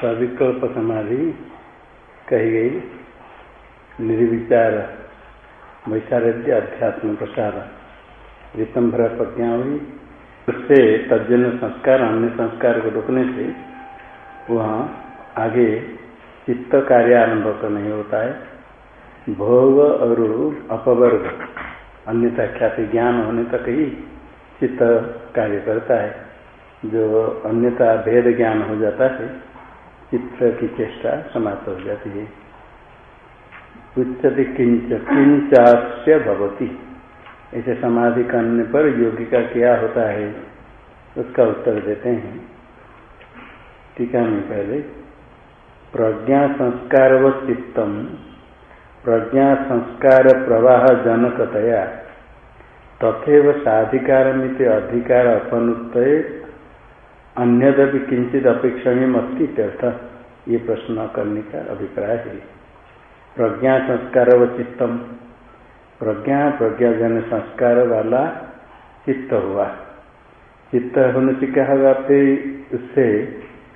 सविकल्प समाधि कही गई। निर्विचार वैचार्य अध्यात्म प्रसार रितंभर प्रज्ञा हुई उससे तजन संस्कार, अन्य संस्कार को रोकने से वहाँ आगे चित्त कार्य आरंभ तो नहीं होता है। भोग और अपवर्ग, अन्यथा ख्याति ज्ञान होने तक ही चित्त कार्य करता है। जो अन्यथा भेद ज्ञान हो जाता है चित्र की चेष्टा समाप्त हो जाती है। उच्चति किंच किंचास्य भवती। ऐसे समाधि करने पर योगी का क्या होता है, उसका उत्तर देते हैं। टीका में पहले, प्रज्ञा संस्कार व चित्तम प्रज्ञा संस्कार प्रवाह जनकतया तथे साधिकार अधिकार अपनुत अन्यदपि किंचित अपेक्षणीय अस्थित ये प्रश्न करने का अभिप्राय है। प्रज्ञा संस्कार व चित्तम। प्रज्ञा, प्रज्ञाजन संस्कार वाला चित्त हुआ। चित्त होने से क्या होगा? फिर उससे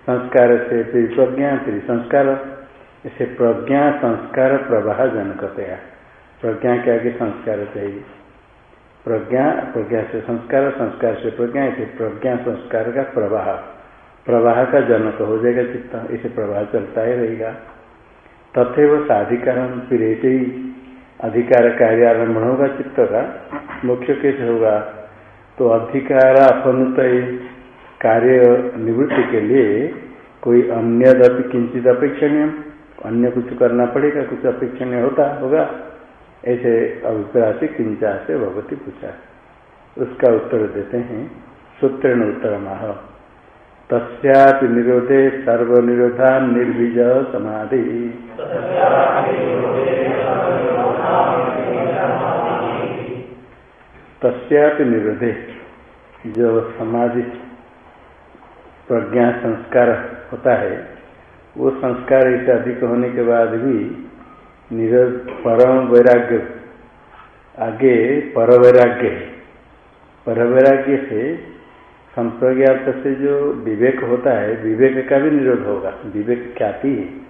संस्कार से, फिर प्रज्ञा, फिर संस्कार। इसे प्रज्ञा संस्कार प्रवाह जनकतया प्रज्ञा के आगे संस्कार चाहिए प्रज्ञा प्रज्ञा से संस्कार संस्कार से प्रज्ञा, इसे प्रज्ञा संस्कार का प्रवाह। प्रवाह का जनक हो जाएगा चित्त, इसे प्रवाह चलता ही रहेगा। तथे वो साधिकरण फिर ऐसे ही अधिकार कार्य आरंभ होगा चित्त का, मुख्य कैसे होगा। तो अधिकार अपनुत कार्य निवृत्ति के लिए कोई अन्य किंचित अपेक्षणीय, अन्य कुछ करना पड़ेगा, कुछ अपेक्षणीय होता होगा। ऐसे अभिप्राय से किंचा से भगवती पूछा। उसका उत्तर देते हैं सूत्र उत्तर माह तस्यापि निरोधे सर्वनिरोधा निर्बीज समाधि। तस्यापि निरोधे जो समाधि प्रज्ञा संस्कार होता है, वो संस्कार इसे अधिक होने के बाद भी निरज परम वैराग्य। आगे पर वैराग्य पर वैराग्य से संप्रज्ञात से जो विवेक होता है, विवेक का भी निरोध होगा। विवेक ख्याति है।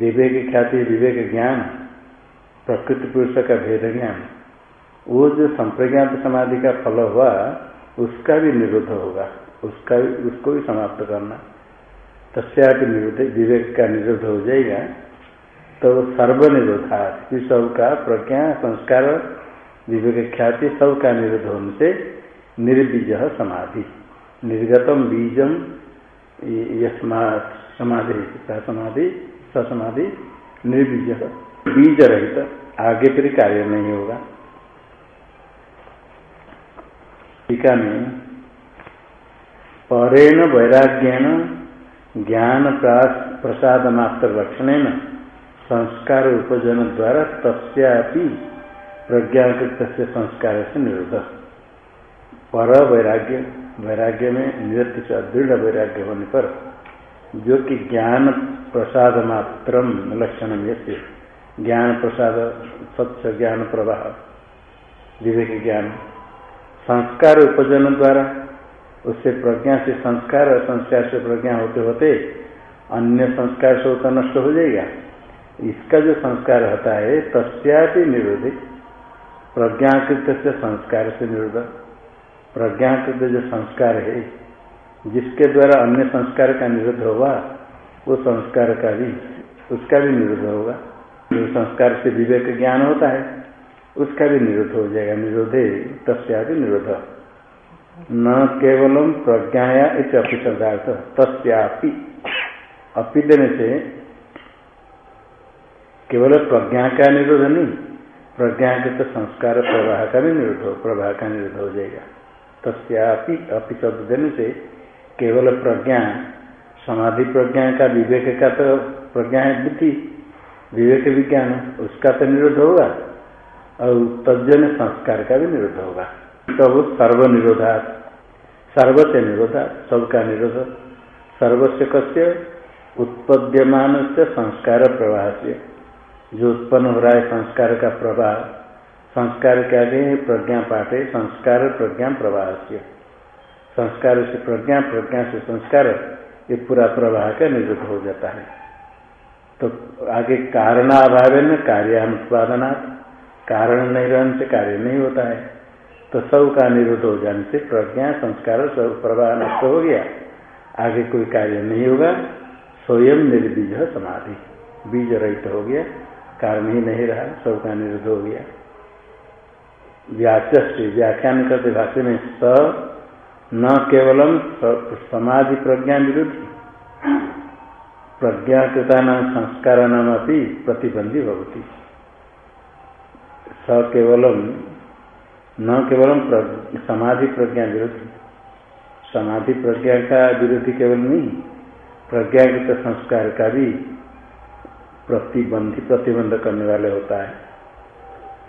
विवेक ख्याति, विवेक ज्ञान, प्रकृति पुरुष का भेद ज्ञान, वो जो संप्रज्ञात समाधि का फल हुआ, उसका भी निरोध होगा। उसका उसको भी समाप्त करना। तस्या निरोध, विवेक का निरोध हो जाएगा। तो सर्वनिरोधा सब का प्रज्ञा, संस्कार, विवेक ख्याति सब का निरोध होने से निर्बीज समाधि। निर्गतम बीजम समाधि समाधि, ससमाधि, निर्बीज बीज रहित आगे फिर कार्य नहीं होगा। टीका में परेण वैराग्यण ज्ञान प्रसाद मात्र लक्षण संस्कार उपजन द्वारा तस्यापि प्रज्ञाकृत से संस्कार से निरोध। पर वैराग्य वैराग्य में निरत से दृढ़ वैराग्य होने पर जो कि ज्ञान प्रसाद मात्र लक्षण से ज्ञान प्रसाद स्वच्छ ज्ञान प्रवाह, विवेक ज्ञान। संस्कार उपजन द्वारा उससे प्रज्ञा से संस्कार और संस्कार से प्रज्ञा होते होते अन्य संस्कार से होता नष्ट हो जाएगा। इसका जो संस्कार होता है, तस्यापि निरोधे। प्रज्ञाकृत से संस्कार से निरोध। प्रज्ञाकृत जो संस्कार है, जिसके द्वारा अन्य संस्कार का निरोध होगा, वो संस्कार का भी, उसका भी निरोध होगा। जो संस्कार से विवेक ज्ञान होता है, उसका भी निरोध हो जाएगा। निरोधे, तस्यापि निरोध। न केवलम प्रज्ञाया इस अपि शब्दार्थ तस्यापि। अपि देने से केवल प्रज्ञा का निरोध नहीं प्रज्ञा के तो संस्कार प्रवाह का भी निरोध हो प्रवाह का निरोध हो जाएगा। तस्यापि अपि शब्द देने से केवल प्रज्ञा, समाधि प्रज्ञा का विवेक का तो प्रज्ञा है बुद्धि, विवेक विज्ञान, उसका तो निरोध होगा, और तजन संस्कार का भी निरोध होगा। सब सर्व निरोधा सर्व से निरोधा सबका निरोध। सर्वस्व कस्य? उत्पद्यमान से संस्कार प्रवाह से जो उत्पन्न हो रहा है संस्कार का प्रवाह। संस्कार के आगे प्रज्ञा पाठ है संस्कार, प्रज्ञा प्रवाह से संस्कार से प्रज्ञा प्रज्ञा से संस्कार, ये पूरा प्रवाह का निरुद्ध हो जाता है। तो आगे कारणाभाव न कार्यानुत्पादना कारण नहीं रहने से कार्य नहीं होता है। तो सब का निरुद्ध हो जाने से प्रज्ञा, संस्कार, सब प्रवाह नष्ट हो गया। आगे कोई कार्य नहीं होगा। स्वयं निर्बीज समाधि। बीज रहित हो गया। कारण ही नहीं रहा, सब का निरुद्ध हो गया। व्याचष्टि व्याख्यान करते भाष्य में स न केवलम समाधि प्रज्ञा विरुद्ध प्रज्ञाकृता नाम संस्कार नाम अपनी प्रतिबंधी भवती। स केवलम, न केवलम समाधि प्रज्ञा विरुद्ध समाधि प्रज्ञा का विरोधी केवल नहीं प्रज्ञाकृत संस्कार का भी प्रतिबंधी, प्रतिबंध करने वाले होता है।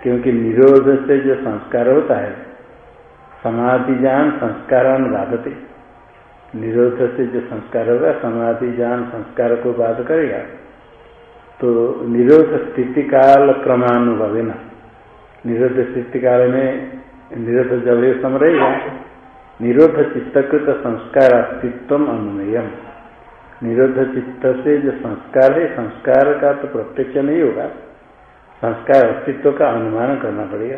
क्योंकि निरोध से जो संस्कार होता है समाधि जान संस्कारान बाधते। निरोध से जो संस्कार होगा समाधि जान संस्कार को बाध करेगा। तो निरोध स्थिति काल क्रमानुभव न। निरोध स्थिति काल में निरोध जब सम रहेगा, निरोध चित्तकृत संस्कार अस्तित्व अनुमेयम। निरोध चित्त से जो संस्कार है, संस्कार का तो प्रत्यक्ष नहीं होगा। संस्कार अस्तित्व का अनुमान करना पड़ेगा।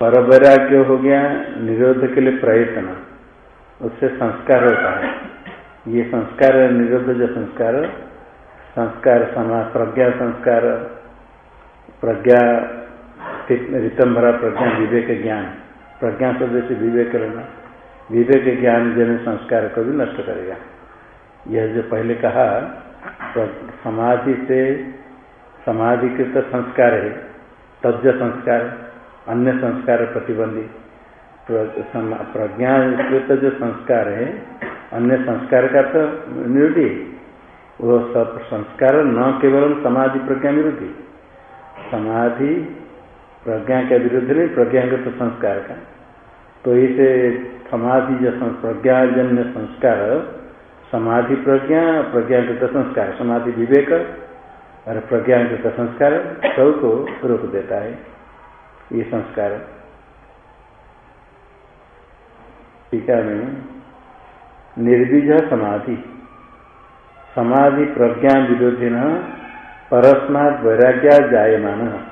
पर वैराग्य हो गया, निरोध के लिए प्रयत्न, उससे संस्कार होता है। ये संस्कार निरोध जो संस्कार संस्कार समाज प्रज्ञा संस्कार, प्रज्ञा रितंभरा प्रज्ञा, विवेक ज्ञान। प्रज्ञा शब्द से विवेक लेना विवेक ज्ञान जन संस्कार को भी नष्ट करेगा। यह जो पहले कहा समाधि से समाधिकृत संस्कार है तज संस्कार, अन्य संस्कार प्रतिबंधी। प्रज्ञाकृत जो संस्कार है, अन्य संस्कार का तो निरुद्धि वो सब संस्कार न केवल समाधि प्रज्ञा विरोधी समाधि प्रज्ञा के विरुद्ध नहीं प्रज्ञागत संस्कार का। तो इसे समाधि जो प्रज्ञाजन्य संस्कार समाधि प्रज्ञा प्रज्ञागत संस्कार समाधि विवेक और प्रज्ञागत संस्कार सबको रोक देता है। ये संस्कार। टीका में निर्बीज समाधि। समाधि प्रज्ञा विरोधी न परस्मात वैराग्या जायमान।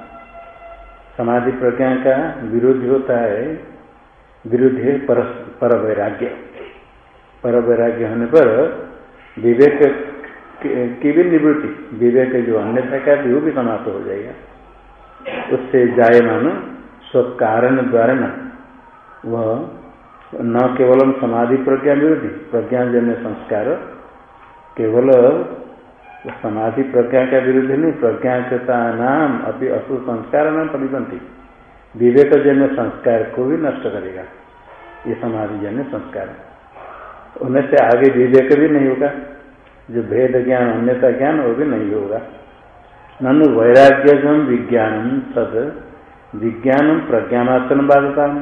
समाधि प्रज्ञा का विरोधी होता है विरोधी है पर, पर वैराग्य पर वैराग्य होने पर विवेक की भी निवृत्ति, विवेक जो अन्यथा का भी वो भी समाप्त हो जाएगा। उससे जायमान स्व कारण द्वारा न, वह न केवलम समाधि प्रज्ञा विरोधी प्रज्ञाजन्य संस्कार, केवल समाधि प्रज्ञा का विरुद्ध नहीं प्रज्ञाता नाम अभी असुर संस्कार नाम परिबंधी विवेक जन्य संस्कार को भी नष्ट करेगा, ये समाधि जन्य संस्कार। उन्हें से आगे विवेक भी नहीं होगा। जो भेद ज्ञान अन्यता ज्ञान, वो भी नहीं होगा। ननु वैराग्यम विज्ञान तद विज्ञान प्रज्ञानात्म बाधता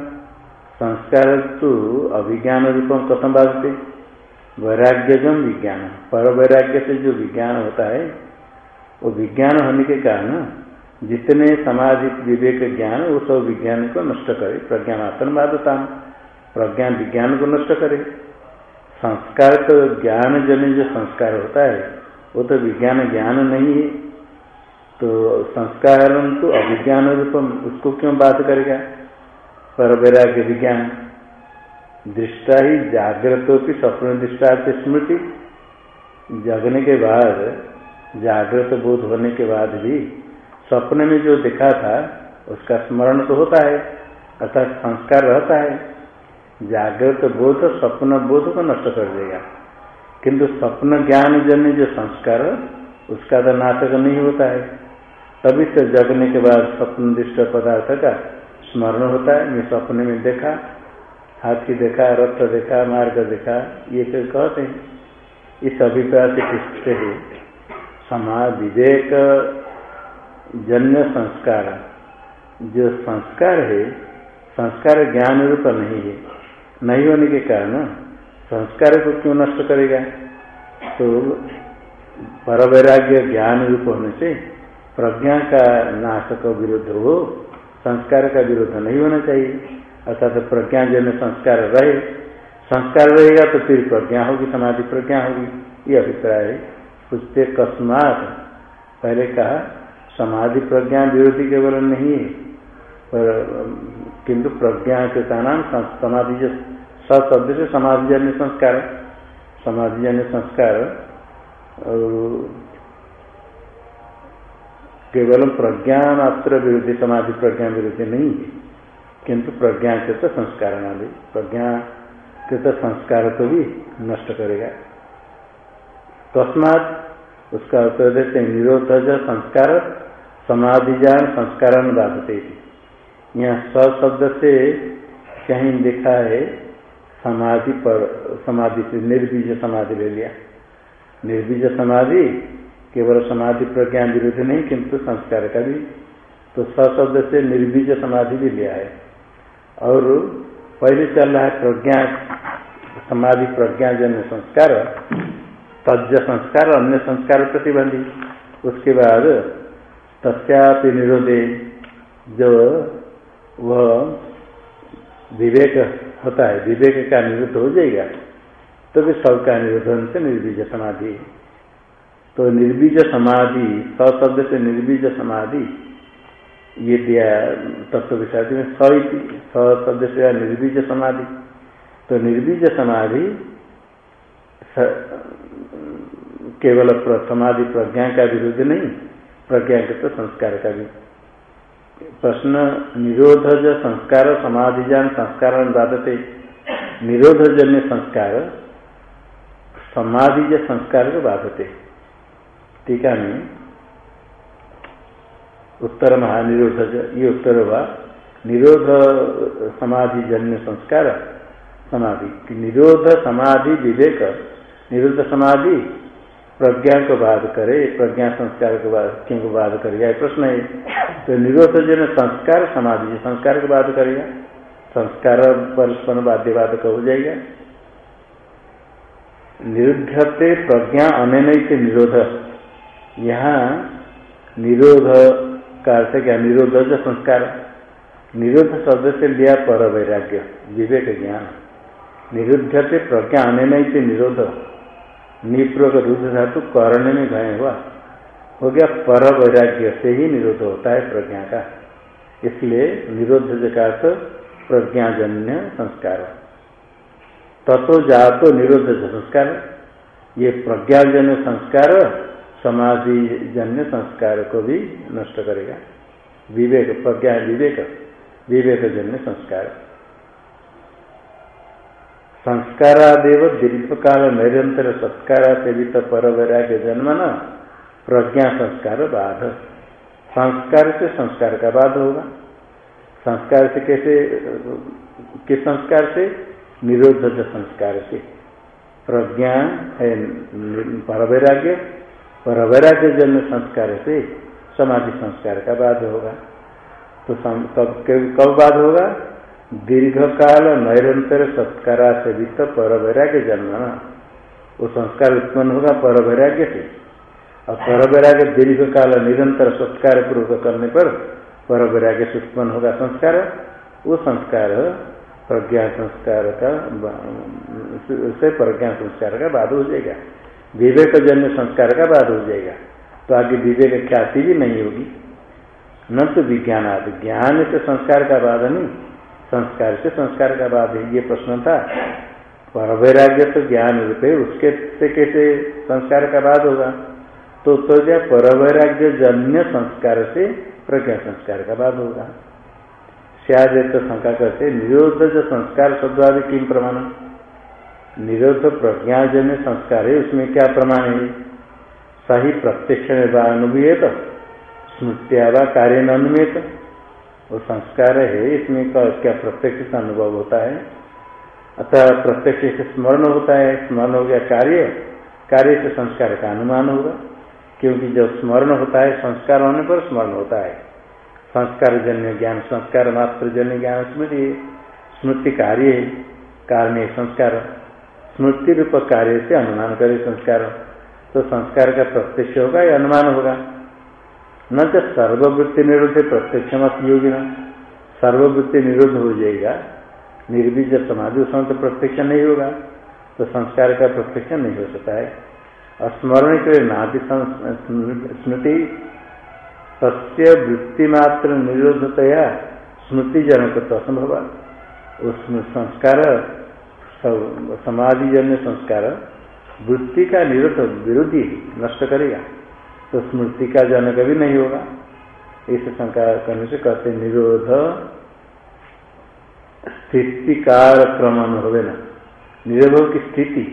संस्कार तो अभिज्ञान रूपम कथम बाधते? वैराग्यजम विज्ञान पर वैराग्य से जो विज्ञान होता है, वो विज्ञान होने के कारण जितने समाधि विवेक ज्ञान, वो सब विज्ञान को नष्ट करे प्रज्ञानात्म बाधता प्रज्ञान विज्ञान को नष्ट करे। संस्कार तो ज्ञान जन जो संस्कार होता है, वो तो विज्ञान ज्ञान नहीं है। तो संस्कार तो अभिज्ञान रूपम, उसको क्यों बात करेगा पर वैराग्य विज्ञान। दृष्टा ही जागृत की स्वप्न दृष्टा स्मृति। जगने के बाद जागृत बोध होने के बाद भी स्वप्न में जो देखा था, उसका स्मरण तो होता है, अर्थात संस्कार रहता है। जागृत बोध, स्वप्न बोध को नष्ट कर देगा। किंतु स्वप्न ज्ञान जन्य जो संस्कार, उसका तो नाटक नहीं होता है। तभी से जगने के बाद स्वप्न दृष्ट पदार्थ का स्मरण होता है। मैं सपने में देखा, हाथी देखा, रथ देखा, मार्ग देखा, ये फिर कहते हैं। इस अभिप्राय से किससे है, समाज विवेक जन्य संस्कार। जो संस्कार है, संस्कार ज्ञान रूप नहीं है। नहीं होने के कारण संस्कार को क्यों नष्ट करेगा? तो पर वैराग्य ज्ञान रूप होने से प्रज्ञा का नाश का विरुद्ध हो, संस्कार का विरुद्ध नहीं होना चाहिए। अर्थात प्रज्ञा जन संस्कार रहे, संस्कार रहेगा तो फिर प्रज्ञा होगी, समाधि प्रज्ञा होगी। ये अभिप्राय है। पूछते कस्मात पहले कहा, समाधि प्रज्ञा विरोधी केवल नहीं है, पर, किंतु प्रज्ञा के नाम समाधि सशब्द से समाधिजन्य संस्कार समाधिजन्य संस्कार केवल प्रज्ञा मात्र विरोधी समाधि प्रज्ञा विरोधी नहीं है। किंतु प्रज्ञा के तो संस्कार नाली प्रज्ञा तो संस्कार को भी नष्ट करेगा। तस्मात उसका उत्तर देते निरोध संस्कार, समाधिजान संस्कार बाधते यहाँ सशब्द से कहीं देखा है समाधि पर, समाधि से निर्बीज समाधि ले लिया। निर्बीज समाधि केवल समाधि प्रज्ञा विरुद्ध नहीं, किंतु संस्कार का भी। तो शब्द से निर्बीज समाधि भी लिया है। और पहले चल रहा है प्रज्ञा, समाधि प्रज्ञा जन्य संस्कार तज संस्कार, अन्य संस्कार प्रतिबंधी। उसके बाद तस्यापि निरोधे जो वह विवेक होता है। विवेक का निरुद्ध हो जाएगा तो भी सबका निरोधन से निर्बीज समाधि। तो निर्बीज समाधि स शब्द से निर्बीज समाधि, ये दिया तत्व विषादी में स स शब्द से निर्बीज समाधि। तो निर्बीज समाधि केवल समाधि प्रज्ञा का विरुद्ध नहीं प्रज्ञा के तो संस्कार का भी। प्रश्न, निरोधज संस्कार, समाधिजान संस्कार बाधते निरोधजन्य संस्कार समाधि संस्कार को बाधते टीका में उत्तर महानिरोध ये उत्तर हुआ। निरोध समाधि जन्य संस्कार, समाधि। निरोध समाधि विवेक, निरोध समाधि प्रज्ञा को बाध करे, प्रज्ञा संस्कार को बाद क्यों बाध करेगा? ये प्रश्न है। तो निरोध जन संस्कार, समाधि संस्कार को बाध करेगा। संस्कार परस्पर बाध्यवाद हो जाएगा। निरुद्धते प्रज्ञा अनैत निरोध। यहाँ निरोध का अर्थ क्या? निरोध जो संस्कार। निरोध शब्द से लिया पर वैराग्य, विवेक ज्ञान। निरुद्ध से प्रज्ञा में से निरोध। निपूर्वक रुद्ध धातु करण में गए हुआ। हो गया पर वैराग्य से ही निरोध होता है प्रज्ञा का। इसलिए निरोध का अर्थ प्रज्ञाजन्य संस्कार तत्व जातो निरोध संस्कार ये प्रज्ञाजन्य संस्कार समाधि जन्य संस्कार को भी नष्ट करेगा। विवेक, प्रज्ञा विवेक विवेक जन्य संस्कार। संस्कारादेव दीर्घ काल निरंतर सत्कार सेवित पर वैराग्य जन्म न प्रज्ञा संस्कार बाध। संस्कार से संस्कार का बाध होगा। संस्कार से कैसे, किस संस्कार से? निरोध संस्कार से। प्रज्ञा है पर वैराग्य और अवैराग्य जन्म संस्कार से समाधि संस्कार का बाद होगा। तो कब कब बाद होगा? दीर्घ काल निरंतर सत्कारा से वित्त पर वैराग्य जन्म। वो संस्कार उत्पन्न होगा पर वैराग्य से। और पर वैराग्य दीर्घ काल निरंतर सत्कार पूर्वक करने पर पर वैराग्य से उत्पन्न होगा संस्कार। वो संस्कार प्रज्ञा संस्कार का से प्रज्ञा संस्कार का बाद हो जाएगा। विवेक जन्य संस्कार का बाद हो जाएगा। तो आगे विवेक ख्याति भी नहीं होगी। न तो विज्ञान आदि ज्ञान से संस्कार का बाद नहीं। संस्कार से संस्कार का बाद ये प्रश्न था। वैराग्य तो ज्ञान रूप उसके से कैसे संस्कार का बाद होगा? तो तो क्या पर वैराग्य जन्य संस्कार से प्रज्ञा संस्कार का बाद होगा। शायद तो शंका करते निरोध जो संस्कार शब्द किम प्रमाण? निरोध प्रज्ञाजन्य संस्कार है, उसमें क्या प्रमाण है? सही प्रत्यक्ष अनुभूत स्मृत्या व कार्य अनुमेत। वो संस्कार है, इसमें क्या प्रत्यक्ष से अनुभव होता है। अतः प्रत्यक्ष से स्मरण होता है, स्मरण हो गया कार्य कार्य से संस्कार का अनुमान होगा। क्योंकि जब स्मरण होता है, संस्कार होने पर स्मरण होता है। संस्कार जन्य ज्ञान, संस्कार मात्र जन्य ज्ञान, स्मृति स्मृति कार्य है कारण संस्कार। स्मृति रूप कार्य से अनुमान करे संस्कार। तो संस्कार का प्रत्यक्ष होगा या अनुमान होगा? न तो सर्ववृत्ति निरोध प्रत्यक्ष मत योगी न सर्ववृत्ति निरोध हो जाएगा। निर्बीज समाधि उसमें तो प्रत्यक्ष नहीं होगा। तो संस्कार का प्रत्यक्ष नहीं हो सकता है। स्मरण के लिए नादि स्मृति सत्य वृत्तिमात्र निरोधतया स्मृति जनक तो असंभव संस्कार समाधिजन्य संस्कार वृत्ति का निरोध विरोधी नष्ट करेगा। तो स्मृति का जनक भी नहीं होगा। इस शंका करने से कहते निरोध स्थिति काल क्रम हो ना। निरोध की स्थिति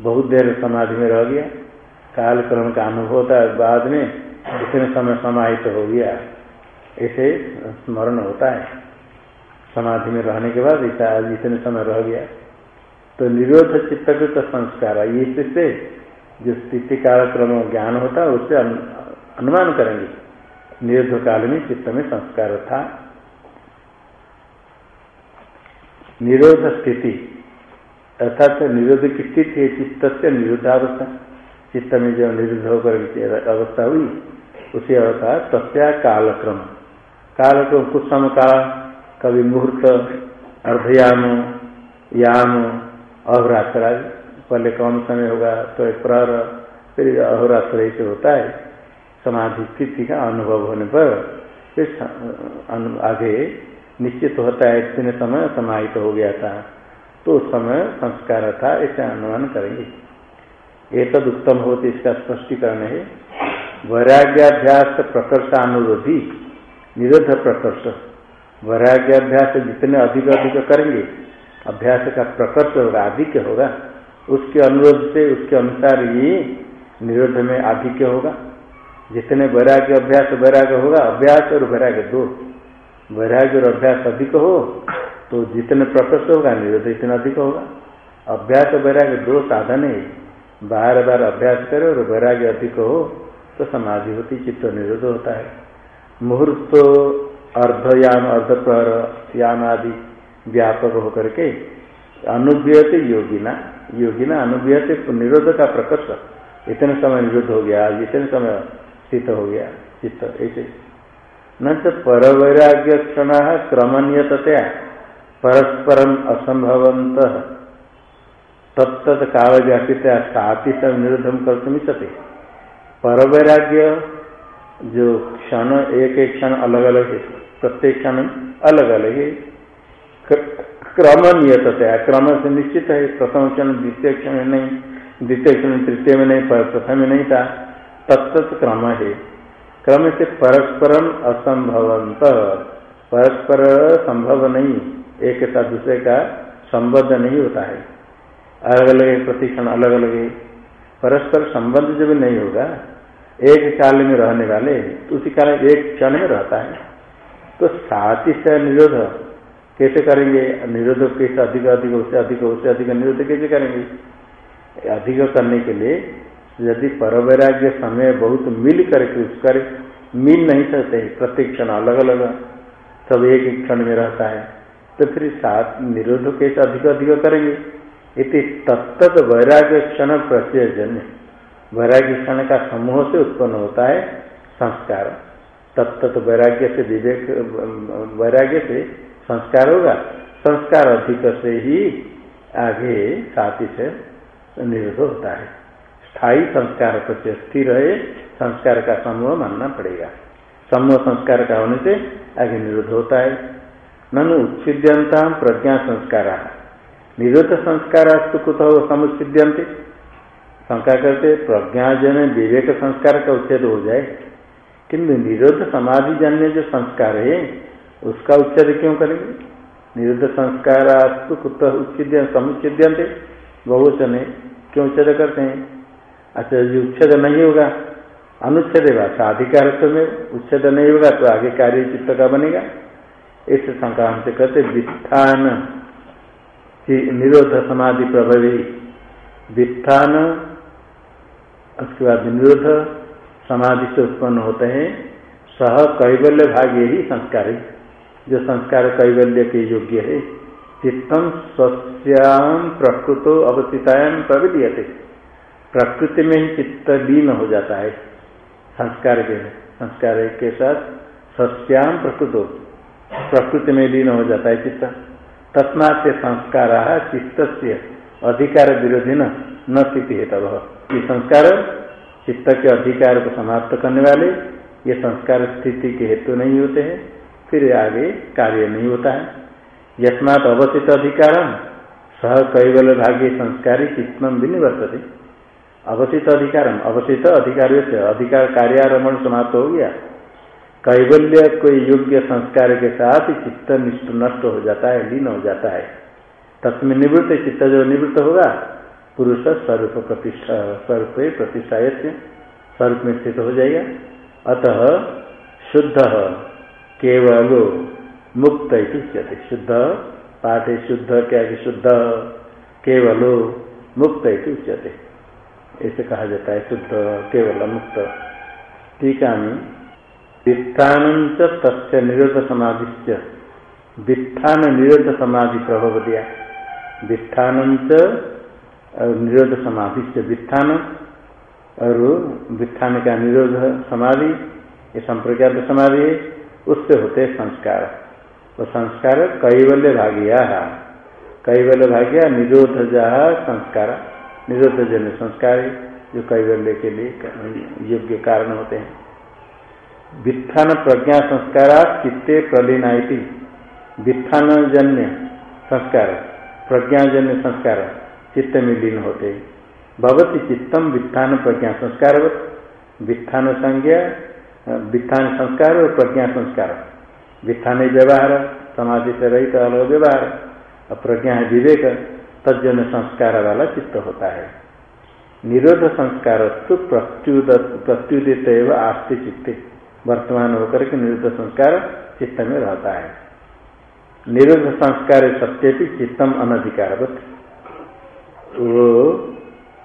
बहुत देर समाधि में रह गया। काल क्रम का अनुभव होता है, बाद में इतने समय समाहित हो गया। ऐसे स्मरण होता है। समाधि में रहने के बाद इतने समय रह गया। तो निरोध चित्तकृत संस्कार ये इससे जो स्थिति काल क्रम ज्ञान होता है, उससे अनुमान करेंगे। निरोध काल में चित्त में संस्कार था। निरोध स्थिति, अर्थात निरोध की स्थिति है चित्त से निरुद्धावस्था चित्त में जो निरुद्ध होकर अवस्था हुई, उसी अवस्था तस्या कालक्रम। कालक्रम कुछ समय काल कभी मुहूर्त, अर्धयाम, याम अहोरात्र पहले कौन समय होगा? तो प्रहर, फिर अहोरात्र से होता है। समाधि स्थिति का अनुभव होने पर फिर आगे निश्चित होता है, इतने समय समाहित हो गया था। तो उस समय संस्कार था ऐसे अनुमान करेंगे। ये तद उत्तम होते इसका स्पष्टीकरण है। वैराग्याभ्यास प्रकर्षानुरोधी, निरोध प्रकर्ष। वैराग्याभ्यास जितने अधिक अधिक करेंगे, अभ्यास का प्रकर्ष होगा अधिक होगा। उसके अनुरोध से, उसके अनुसार ही निरोध में आधिक्य होगा। जितने वैराग्य अभ्यास, वैराग्य होगा, अभ्यास और वैराग्य दो। वैराग्य और अभ्यास अधिक हो तो जितने प्रकर्ष होगा, निरोध इतना अधिक होगा। अभ्यास और वैराग्य दो साधन है। बार बार अभ्यास करे और वैराग्य अधिक हो तो समाधि होती, चित्त निरोध होता है। मुहूर्त अर्धयान अर्धप्रहर यान आदि व्यापक होकर के अनुव्यत योगिना। योगिना अनुव्यत निरोध का प्रकर्ष। इतने समय निरोध हो गया इतने समय स्थित हो गया, चित्त, ऐसे। न तो परवैराग्य क्षण क्रमणीयतया परस्परम असंभवंत तत्त काल व्यापित साथी सब निरुद्धम कर तुम सके पर वैराग्य जो क्षण, एक एक क्षण अलग अलग है, प्रत्येक क्षण अलग अलग है। क्रम नियतया क्रम से निश्चित है, प्रथम क्षण, द्वितीय क्षण में नहीं, द्वितीय क्षण तृतीय में नहीं, प्रथम में नहीं था। तत्त क्रम है। क्रम से परस्परम असंभवंत। परस्पर संभव नहीं, एक साथ दूसरे का संबद्ध नहीं होता है। अलग अलग है प्रतिक्षण अलग अलग है। परस्पर संबंध जब नहीं होगा, एक काल में रहने वाले, उसी काल एक क्षण में रहता है। तो साथ से निरोध कैसे करेंगे? निरोधक कैसे अधिक अधिक, उससे अधिक उससे अधिक निरोध कैसे करेंगे? अधिक करने के लिए यदि परवैराग्य समय बहुत मिल करके उसका मिल नहीं सकते, प्रत्येक क्षण अलग अलग, सब एक एक क्षण में रहता है तो फिर सात निरोध कैसे अधिक अधिक करेंगे? इति तत्त वैराग्य क्षण प्रत्ययजन्य वैराग्य क्षण का समूह से उत्पन्न होता है संस्कार। तत्त वैराग्य से विवेक, वैराग्य से संस्कार होगा। संस्कार अधिक से ही आगे साथी से निरोध होता है। स्थायी संस्कार प्रत्यय स्थिर है, संस्कार का समूह मानना पड़ेगा। समूह संस्कार का होने से आगे निरोध होता है। ननु उच्छिद्यंता प्रज्ञा संस्कार। निरोध संस्कार हो समुचिद्यंते शंका करते, प्रज्ञाजन विवेक संस्कार का उच्छेद हो जाए। किंतु निरोध समाधि जन्य जो संस्कार है उसका उच्छेद क्यों करेंगे? निरुद्ध संस्कार कुत उच्छिद्य समुच्छिद्यंते बहुवचन क्यों उच्छेद करते हैं? अच्छा जो उच्छेद नहीं होगा, अनुच्छेद साधिकार में उच्छेद नहीं होगा तो आगे कार्य चित्त का बनेगा। इस शंका हमसे कहते वित्थान निरोध समाधि प्रभावी। वित्थान, उसके बाद निरोध समाधि से उत्पन्न होते हैं। सह कैवल्य भाग यही संस्कार है। जो संस्कार कैवल्य के योग्य है, चित्तम स्वस्याम प्रकृतो अवस्थितायाम प्रविलियते प्रकृति में ही चित्त लीन हो जाता है, संस्कार के संस्कार के साथ सस्याम प्रकृतो, प्रकृति में लीन हो जाता है चित्त। तस्मा से संस्कार चित्त से अधिकार विरोधी न स्थिति है तब ये संस्कार चित्त के अधिकार को समाप्त करने वाले, ये संस्कार स्थिति के हेतु नहीं होते हैं। फिर आगे कार्य नहीं होता है। यस्मात अवसित अधिकार सह कैवल भाग्य संस्कारी चित्तम भी निवर्तते अवसित अधिकार अवसित अधिकार अधिकार कार्यारमण समाप्त हो गया। कैवल्य कोई योग्य संस्कार के साथ चित्त निष्ठ नष्ट हो जाता है, लीन हो जाता है। तस्में निवृत्त चित्त जो निवृत्त होगा, पुरुष स्वरूप प्रतिष्ठा स्वरूप प्रतिष्ठा स्वरूप में स्थित हो जाएगा। अतः शुद्ध केवल मुक्त उच्यते शुद्ध, पाठ शुद्ध क्या शुद्ध। केवल मुक्त इति उच्यते ऐसे कहा जाता है, शुद्ध, केवल मुक्त। टीका में वित्थान तस्य निरोध समाधि वित्थान निरोध समाधि प्रभाव दिया। वित्थान निरोध समाधि वित्थान और वित्थान का निरोध समाधि, ये संप्रज्ञात समाधि है। उससे होते संस्कार। वो तो संस्कार कैवल्य भागिया। कैवल्य भागिया निरोध जहा संस्कार। निरोध जन्य संस्कार जो कैवल्य के लिए योग्य कारण होते हैं। वित्थान प्रज्ञा संस्कार चित्ते प्रलीना वित्थान जन्य संस्कार, प्रज्ञाजन्य संस्कार चित्त में लीन होते भवती चित्तम वित्थान प्रज्ञा संस्कार। वित्थान संज्ञा वित्थान संस्कार और प्रज्ञा संस्कार। वित्थान व्यवहार, समाधि से रहित अलग व्यवहार और प्रज्ञा है विवेक तजन संस्कार वाला चित्त होता है। निरोध संस्कार तो प्रत्युदित एवं आस्ति चित्ते। वर्तमान होकर के निरुद्ध संस्कार चित्त में रहता है। निरुद्ध संस्कार सत्य भी चित्तम अनधिकार वो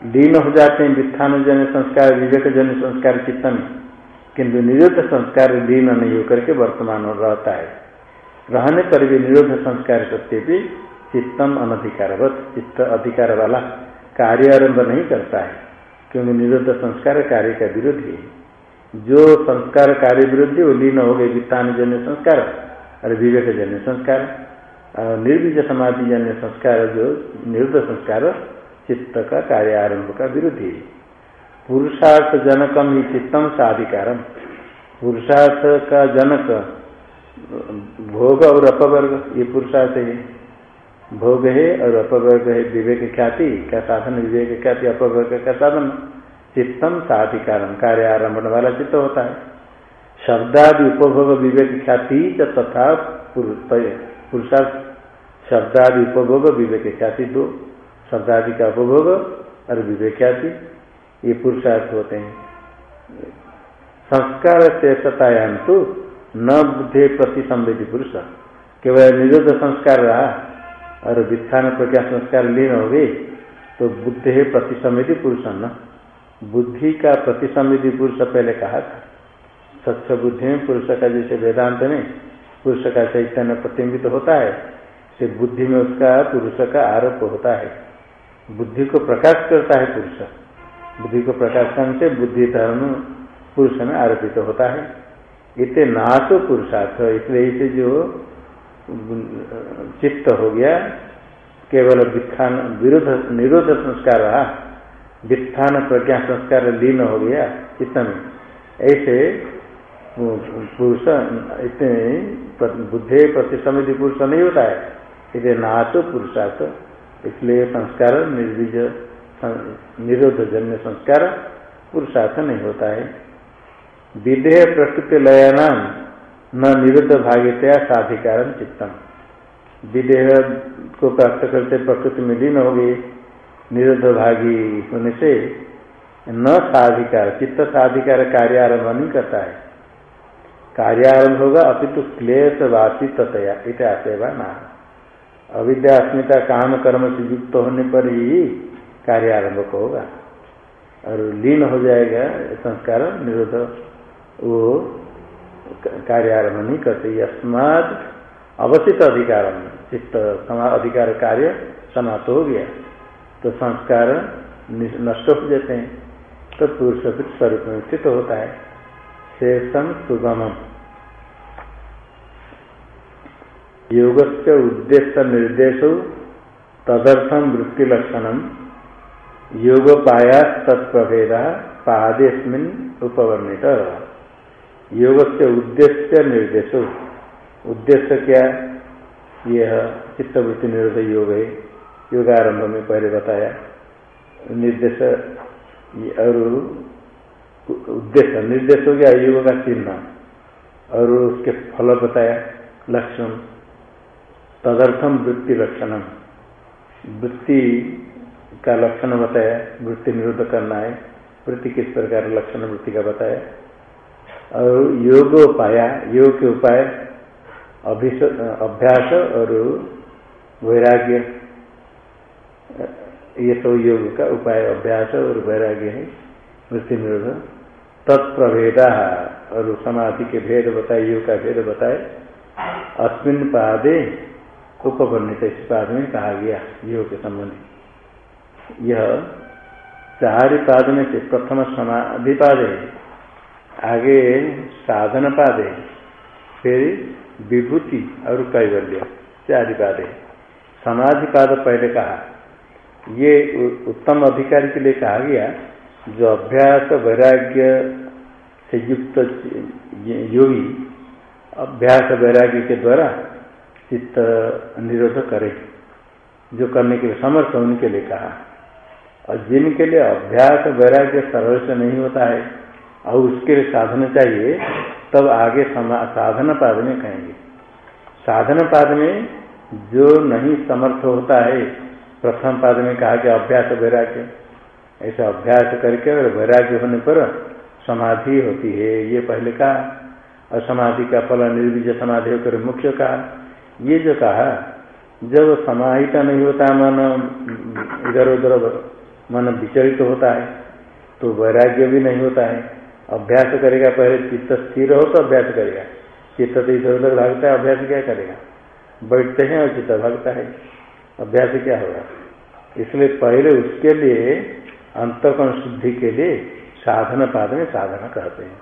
लीन हो जाते हैं वित्थान जन संस्कार विवेक जन संस्कार चित्त में। किंतु निरुद्ध संस्कार लीन नहीं होकर के वर्तमान रहता है। रहने पर भी निरुद्ध संस्कार सत्य भी चित्तम अनधिकारवत, चित्त अधिकार वाला कार्य आरंभ नहीं करता है, क्योंकि निरुद्ध संस्कार कार्य का विरोधी है। जो संस्कार कार्य विरुद्ध वो लीन हो गए वित्तान जन्य संस्कार और विवेक जन्य संस्कार। और निर्विज समाधि जन्य संस्कार, जो निरुद्ध संस्कार चित्त का कार्य आरंभ का विरोधी पुरुषार्थ जनकम ही चित्तम साधिकारम। पुरुषार्थ का जनक भोग और अपवर्ग, ये पुरुषार्थ है। भोग है और अपवर्ग है, विवेक ख्याति, का साधन, विवेक ख्याति, अपवर्ग का साधन। चित्तम साधिकार कार्य आरंभ वाला चित्त होता है। शब्दादि उपभोग, विवेक ख्याति तथा पुरुषार्थ। शब्दादि उपभोग, विवेक ख्याति दो। शब्दादि का उपभोग और विवेक ख्याति। ये पुरुषार्थ होते हैं। संस्कार शेषतायाम तो न बुद्धि प्रति संवेदी पुरुष। केवल निरुद्ध संस्कार रहा, और वित्थान प्रज्ञा संस्कार लीन हो गए तो बुद्धि प्रति संवेदी पुरुष न। बुद्धि का प्रतिसमिधि पुरुष पहले कहा था। स्वच्छ बुद्धि में पुरुष का जैसे वेदांत में, पुरुष का चैतन्य प्रतिबिंबित होता है, से बुद्धि में उसका पुरुष का आरोप होता है। बुद्धि को प्रकाश करता है पुरुष। बुद्धि को प्रकाश से बुद्धि धर्म पुरुष में आरोपित तो होता है। इतने नाश पुरुषार्थ। इसलिए इसे जो चित्त हो गया, केवल विखान विरोध निरोध संस्कार रहा। वित्थान प्रज्ञा संस्कार लीन हो गया इतने ऐसे पुरुष, इतने बुद्धि प्रति समिधि पुरुष नहीं होता है। इसलिए नाचो पुरुषार्थ। इसलिए संस्कार निर्विज निरोध जन्य संस्कार पुरुषार्थ नहीं होता है। विदेह प्रकृति लयानाम न निरुद्ध भाग्यतया साधिकार चित्तम। विदेह को प्राप्त करते प्रकृति में लीन हो गई निरुद्ध भागी होने से न साधिकार, चित्त साधिकार कार्यारंभ नहीं करता है। कार्यारंभ होगा, अपितु क्लेश वासी ततया इतिहास ना अविद्या अस्मिता काम कर्म से युक्त होने पर ही कार्यारंभ को होगा। और लीन हो जाएगा संस्कार निरोध। वो कार्य आरंभ नहीं करते। अस्मात अवसित अधिकार। चित्त समा अधिकार कार्य समाप्त हो गया। तो संस्कार नष्ट हो जाते हैं। तो पुरुष स्वरूप में स्थित होता है। शेषम सुगम योग से उद्देश्य निर्देश तदर्थम वृत्ति लक्षण योग पाया तत्प्रभेद पादेस्मिन उपवर्णित। योग से उद्देश्य निर्देश। उद्देश्य क्या? यह चित्तवृत्ति निरोध योग है योगारंभ में पहले बताया। निर्देश और उद्देश्य निर्देश हो गया योग का चिन्ह। और उसके फल बताया। लक्षण। तदर्थम वृत्ति लक्षणम वृत्ति का लक्षण बताया, वृत्ति निरोध करना है, वृत्ति किस प्रकार लक्षण वृत्ति का बताया। और योग उपाया योग के उपाय अभ्यास और वैराग्य। ये सब योग का उपाय, अभ्यास और वैराग्य है, वृत्ति निरोध। तत्प्रभेदा और समाधि के भेद बताए, योग का भेद बताए। अस्मिन पादे उपवर्णित इस पाद में कहा गया, योग के संबंधी यह चार पाद में से प्रथम समाधि पाद है आगे साधन पाद है फिर विभूति और कैवल्य चार पाद है समाधि पाद पहले कहा। ये उत्तम अधिकारी के लिए कहा गया, जो अभ्यास वैराग्य से युक्त योगी, अभ्यास वैराग्य के द्वारा चित्त निरोध करे। जो करने के लिए समर्थ उनके लिए कहा। और जिनके लिए अभ्यास वैराग्य सरल से नहीं होता है, और उसके लिए साधन चाहिए, तब आगे साधन पाद में कहेंगे। साधन पाद में जो नहीं समर्थ होता है, प्रथम पाद में कहा कि अभ्यास वैराग्य। ऐसा अभ्यास करके और वैराग्य होने पर समाधि होती है, ये पहले कहा। और समाधि का फल निर्विज समाधि होकर मुख्य कहा। ये जो कहा, जब समाहित नहीं होता मन इधर उधर मन विचलित होता है तो वैराग्य भी नहीं होता है। अभ्यास करेगा पहले, चित्त स्थिर हो तो अभ्यास करेगा। चित्त तो इधर उधर भागता है, अभ्यास क्या करेगा? बैठते हैं और चित्त भागता है। अभ्यास क्या होगा? इसलिए पहले उसके लिए, अंतकरण शुद्धि के लिए साधन पाद में साधन कहते हैं।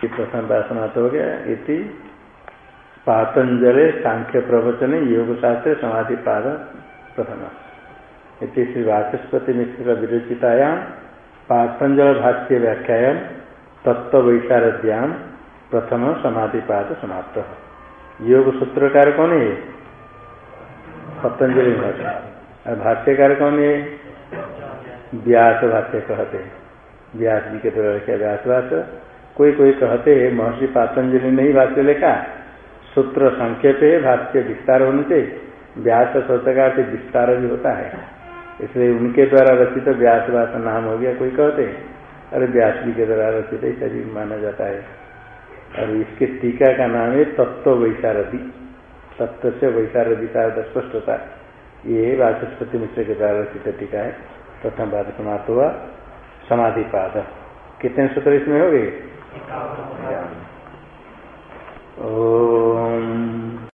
चित्त पासना तो हो गया, इति पातंजलि सांख्य प्रवचन योग शास्त्र समाधि पाद प्रथम। इति श्री वाचस्पति मिश्र विरोचिताया पातंजल भाष्य व्याख्या तत्व वैशारद्याम प्रथम समाधि पाद समाप्त। योग सूत्रकार कौन है पतंजलि भाषा और भाष्यकार कौन है व्यास भाष्य कहते व्यास जी के द्वारा क्या व्यास भाष कोई कोई कहते हैं, महर्षि पातंजलि नहीं भाष्य लिखा। सूत्र संक्षेप है, भाष्य विस्तार होने से व्यास शब्दकार से विस्तार भी होता है। इसलिए उनके द्वारा रचित व्यास भाषा नाम हो गया कोई कहते हैं? अरे व्यास जी के द्वारा रचित ऐसा भी माना जाता है। और इसके टीका का नाम है तत्व वैशारदी तत्व से वैचार विचार स्पष्ट होता है। ये वाचस्पति मिश्र के द्वारा रचित टीका है। प्रथम बात समाप्त हुआ। समाधि पाद। कितने सूत्र इसमें हो गए? ओ